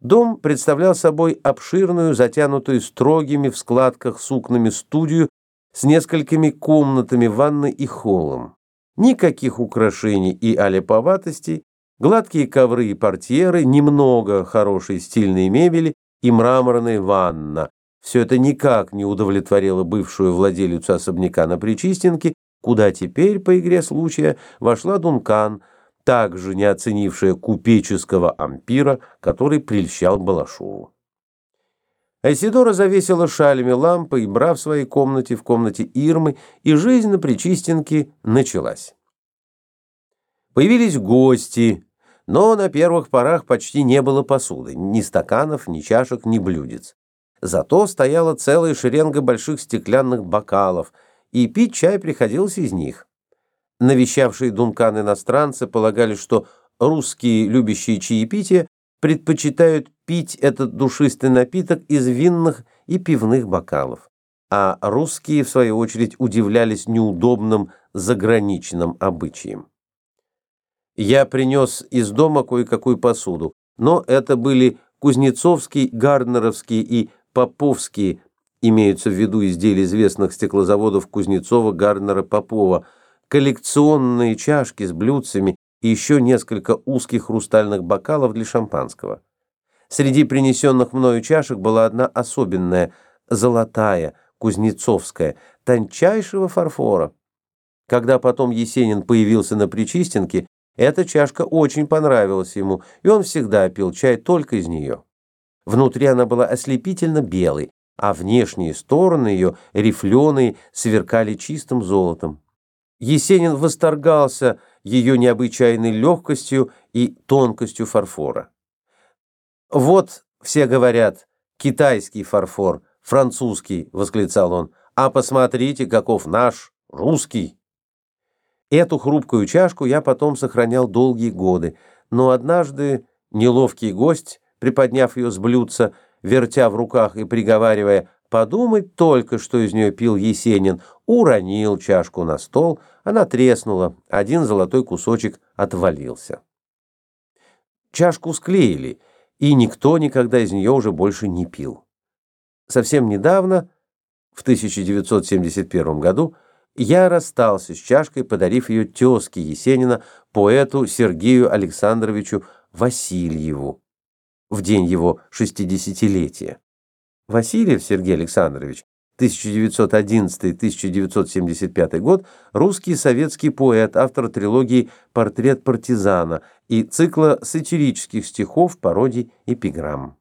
Дом представлял собой обширную, затянутую строгими в складках сукнами студию с несколькими комнатами, ванной и холлом. Никаких украшений и аляповатостей, гладкие ковры и портьеры, немного хорошей стильной мебели и мраморная ванна. Все это никак не удовлетворило бывшую владелицу особняка на Причистенке, куда теперь, по игре случая, вошла Дункан, также не оценившая купеческого ампира, который прельщал Балашову. Айсидора завесила шалями лампы и бра в своей комнате, в комнате Ирмы, и жизнь на Причистенке началась. Появились гости, но на первых порах почти не было посуды, ни стаканов, ни чашек, ни блюдец. Зато стояла целая шеренга больших стеклянных бокалов, и пить чай приходилось из них. Навещавшие Дункан иностранцы полагали, что русские, любящие чаепитие, предпочитают пить этот душистый напиток из винных и пивных бокалов, а русские, в свою очередь, удивлялись неудобным заграничным обычаям. Я принес из дома кое-какую посуду, но это были кузнецовские, гарднеровские и поповские, имеются в виду изделия известных стеклозаводов Кузнецова, Гарднера, Попова, коллекционные чашки с блюдцами и еще несколько узких хрустальных бокалов для шампанского. Среди принесенных мною чашек была одна особенная, золотая, кузнецовская, тончайшего фарфора. Когда потом Есенин появился на Причистенке, эта чашка очень понравилась ему, и он всегда пил чай только из нее. Внутри она была ослепительно белой, а внешние стороны ее, рифленые, сверкали чистым золотом. Есенин восторгался ее необычайной легкостью и тонкостью фарфора. «Вот, все говорят, китайский фарфор, французский», — восклицал он, «а посмотрите, каков наш, русский». Эту хрупкую чашку я потом сохранял долгие годы, но однажды неловкий гость, приподняв ее с блюдца, вертя в руках и приговаривая Подумать только, что из нее пил Есенин. Уронил чашку на стол, она треснула, один золотой кусочек отвалился. Чашку склеили, и никто никогда из нее уже больше не пил. Совсем недавно, в 1971 году, я расстался с чашкой, подарив ее тезке Есенина, поэту Сергею Александровичу Васильеву в день его шестидесятилетия. Васильев Сергей Александрович, 1911-1975 год, русский советский поэт, автор трилогии «Портрет партизана» и цикла сатирических стихов, пародий, эпиграмм.